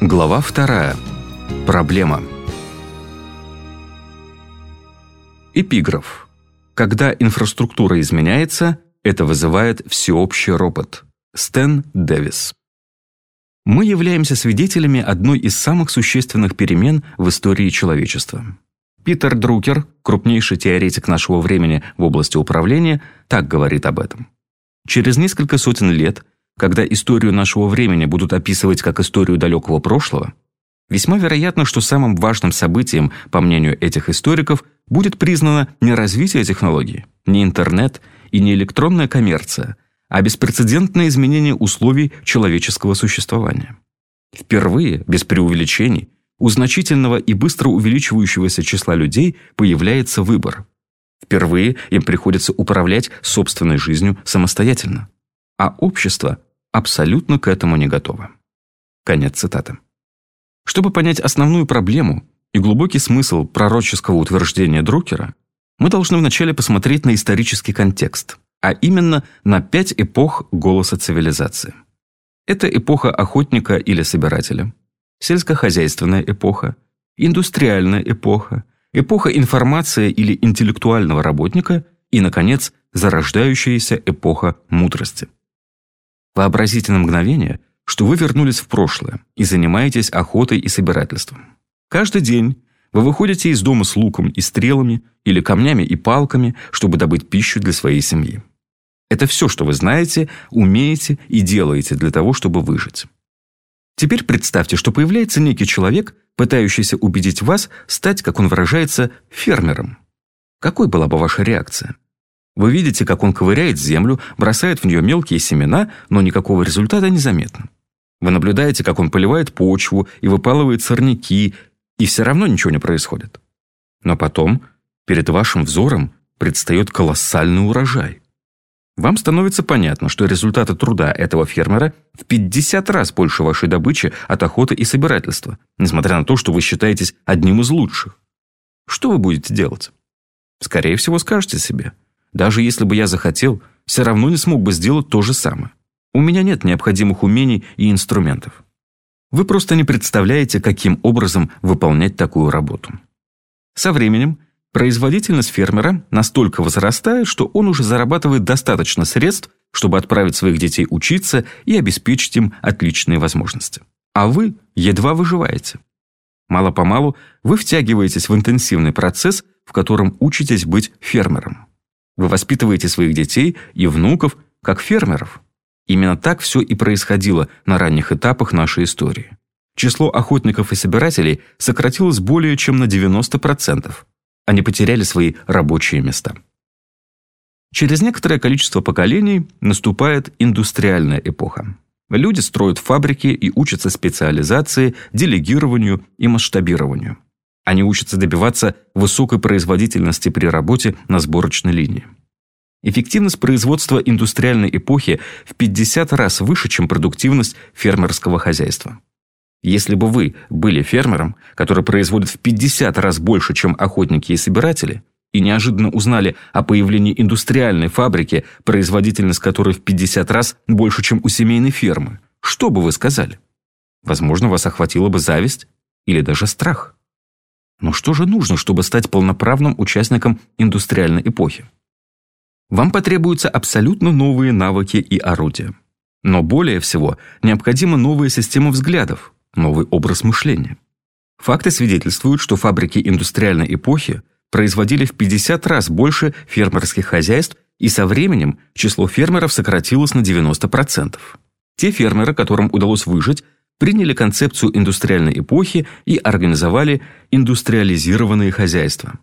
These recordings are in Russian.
Глава вторая. Проблема. Эпиграф. Когда инфраструктура изменяется, это вызывает всеобщий ропот. Стэн Дэвис. Мы являемся свидетелями одной из самых существенных перемен в истории человечества. Питер Друкер, крупнейший теоретик нашего времени в области управления, так говорит об этом. Через несколько сотен лет когда историю нашего времени будут описывать как историю далекого прошлого, весьма вероятно, что самым важным событием, по мнению этих историков, будет признано не развитие технологий, не интернет и не электронная коммерция, а беспрецедентное изменение условий человеческого существования. Впервые, без преувеличений, у значительного и быстро увеличивающегося числа людей появляется выбор. Впервые им приходится управлять собственной жизнью самостоятельно. А общество абсолютно к этому не готова. Конец цитаты. Чтобы понять основную проблему и глубокий смысл пророческого утверждения Друкера, мы должны вначале посмотреть на исторический контекст, а именно на пять эпох голоса цивилизации. Это эпоха охотника или собирателя, сельскохозяйственная эпоха, индустриальная эпоха, эпоха информации или интеллектуального работника и, наконец, зарождающаяся эпоха мудрости. Вообразите на мгновение, что вы вернулись в прошлое и занимаетесь охотой и собирательством. Каждый день вы выходите из дома с луком и стрелами или камнями и палками, чтобы добыть пищу для своей семьи. Это все, что вы знаете, умеете и делаете для того, чтобы выжить. Теперь представьте, что появляется некий человек, пытающийся убедить вас стать, как он выражается, фермером. Какой была бы ваша реакция? Вы видите, как он ковыряет землю, бросает в нее мелкие семена, но никакого результата не заметно. Вы наблюдаете, как он поливает почву и выпалывает сорняки, и все равно ничего не происходит. Но потом перед вашим взором предстает колоссальный урожай. Вам становится понятно, что результаты труда этого фермера в 50 раз больше вашей добычи от охоты и собирательства, несмотря на то, что вы считаетесь одним из лучших. Что вы будете делать? Скорее всего, скажете себе – даже если бы я захотел, все равно не смог бы сделать то же самое. У меня нет необходимых умений и инструментов. Вы просто не представляете, каким образом выполнять такую работу. Со временем производительность фермера настолько возрастает, что он уже зарабатывает достаточно средств, чтобы отправить своих детей учиться и обеспечить им отличные возможности. А вы едва выживаете. Мало-помалу вы втягиваетесь в интенсивный процесс, в котором учитесь быть фермером. Вы воспитываете своих детей и внуков как фермеров. Именно так все и происходило на ранних этапах нашей истории. Число охотников и собирателей сократилось более чем на 90%. Они потеряли свои рабочие места. Через некоторое количество поколений наступает индустриальная эпоха. Люди строят фабрики и учатся специализации, делегированию и масштабированию. Они учатся добиваться высокой производительности при работе на сборочной линии. Эффективность производства индустриальной эпохи в 50 раз выше, чем продуктивность фермерского хозяйства. Если бы вы были фермером, который производит в 50 раз больше, чем охотники и собиратели, и неожиданно узнали о появлении индустриальной фабрики, производительность которой в 50 раз больше, чем у семейной фермы, что бы вы сказали? Возможно, вас охватила бы зависть или даже страх. Но что же нужно, чтобы стать полноправным участником индустриальной эпохи? Вам потребуются абсолютно новые навыки и орудия. Но более всего необходима новая система взглядов, новый образ мышления. Факты свидетельствуют, что фабрики индустриальной эпохи производили в 50 раз больше фермерских хозяйств, и со временем число фермеров сократилось на 90%. Те фермеры, которым удалось выжить, приняли концепцию индустриальной эпохи и организовали индустриализированные хозяйства.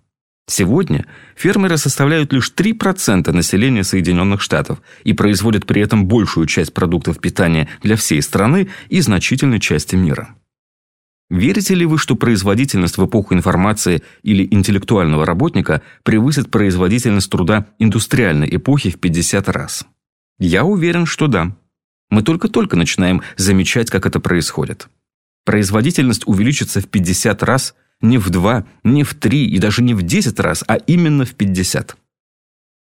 Сегодня фермеры составляют лишь 3% населения Соединенных Штатов и производят при этом большую часть продуктов питания для всей страны и значительной части мира. Верите ли вы, что производительность в эпоху информации или интеллектуального работника превысит производительность труда индустриальной эпохи в 50 раз? Я уверен, что да. Мы только-только начинаем замечать, как это происходит. Производительность увеличится в 50 раз не в 2, не в 3 и даже не в 10 раз, а именно в 50.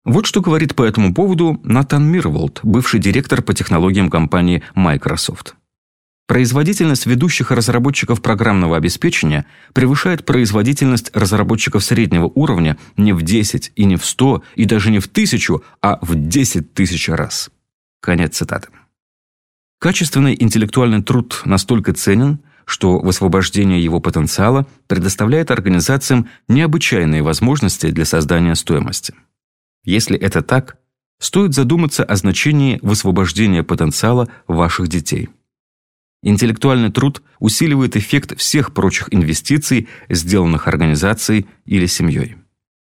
Вот что говорит по этому поводу Натан Мирволд, бывший директор по технологиям компании Microsoft. Производительность ведущих разработчиков программного обеспечения превышает производительность разработчиков среднего уровня не в 10 и не в 100 и даже не в 1000, а в 10 тысяч раз. Конец цитаты. Качественный интеллектуальный труд настолько ценен, что высвобождение его потенциала предоставляет организациям необычайные возможности для создания стоимости. Если это так, стоит задуматься о значении высвобождения потенциала ваших детей. Интеллектуальный труд усиливает эффект всех прочих инвестиций, сделанных организацией или семьей.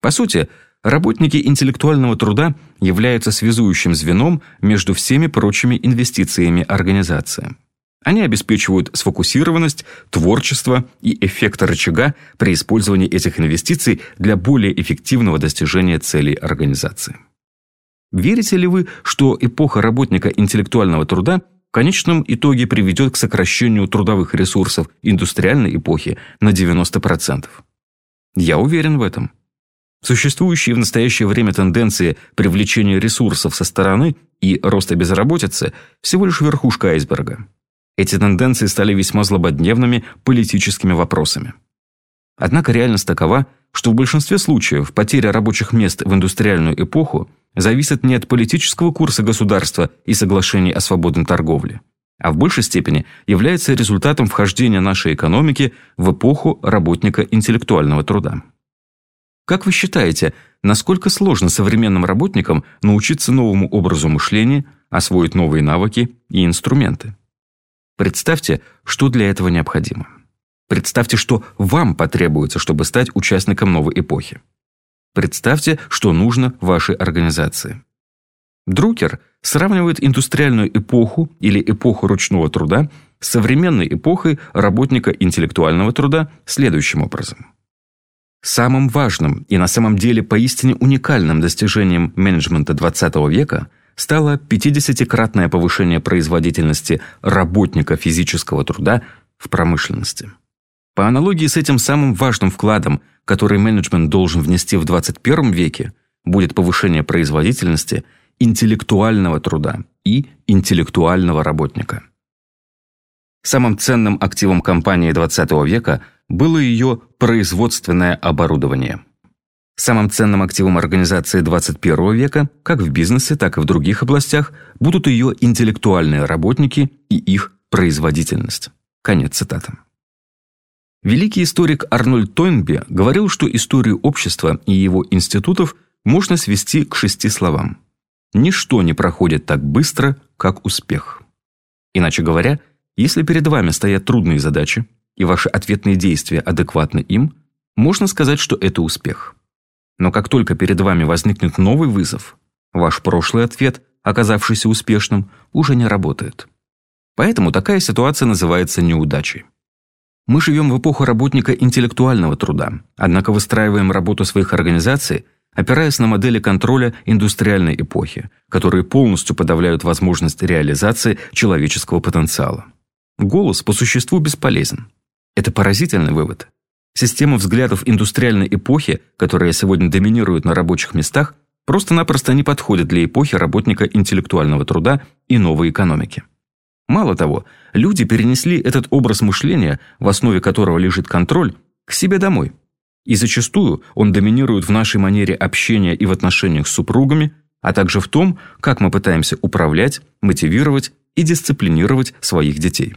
По сути, работники интеллектуального труда являются связующим звеном между всеми прочими инвестициями организации. Они обеспечивают сфокусированность, творчество и эффект рычага при использовании этих инвестиций для более эффективного достижения целей организации. Верите ли вы, что эпоха работника интеллектуального труда в конечном итоге приведет к сокращению трудовых ресурсов индустриальной эпохи на 90%? Я уверен в этом. Существующие в настоящее время тенденции привлечения ресурсов со стороны и роста безработицы – всего лишь верхушка айсберга. Эти тенденции стали весьма злободневными политическими вопросами. Однако реальность такова, что в большинстве случаев потеря рабочих мест в индустриальную эпоху зависит не от политического курса государства и соглашений о свободной торговле, а в большей степени является результатом вхождения нашей экономики в эпоху работника интеллектуального труда. Как вы считаете, насколько сложно современным работникам научиться новому образу мышления, освоить новые навыки и инструменты? Представьте, что для этого необходимо. Представьте, что вам потребуется, чтобы стать участником новой эпохи. Представьте, что нужно вашей организации. Друкер сравнивает индустриальную эпоху или эпоху ручного труда с современной эпохой работника интеллектуального труда следующим образом. Самым важным и на самом деле поистине уникальным достижением менеджмента XX века – стало 50-кратное повышение производительности работника физического труда в промышленности. По аналогии с этим самым важным вкладом, который менеджмент должен внести в 21 веке, будет повышение производительности интеллектуального труда и интеллектуального работника. Самым ценным активом компании 20 века было ее производственное оборудование – Самым ценным активом организации 21 века, как в бизнесе, так и в других областях, будут ее интеллектуальные работники и их производительность. Конец цитаты. Великий историк Арнольд Тойнби говорил, что историю общества и его институтов можно свести к шести словам. Ничто не проходит так быстро, как успех. Иначе говоря, если перед вами стоят трудные задачи, и ваши ответные действия адекватны им, можно сказать, что это успех. Но как только перед вами возникнет новый вызов, ваш прошлый ответ, оказавшийся успешным, уже не работает. Поэтому такая ситуация называется неудачей. Мы живем в эпоху работника интеллектуального труда, однако выстраиваем работу своих организаций, опираясь на модели контроля индустриальной эпохи, которые полностью подавляют возможность реализации человеческого потенциала. Голос по существу бесполезен. Это поразительный вывод. Система взглядов индустриальной эпохи, которая сегодня доминирует на рабочих местах, просто-напросто не подходит для эпохи работника интеллектуального труда и новой экономики. Мало того, люди перенесли этот образ мышления, в основе которого лежит контроль, к себе домой. И зачастую он доминирует в нашей манере общения и в отношениях с супругами, а также в том, как мы пытаемся управлять, мотивировать и дисциплинировать своих детей.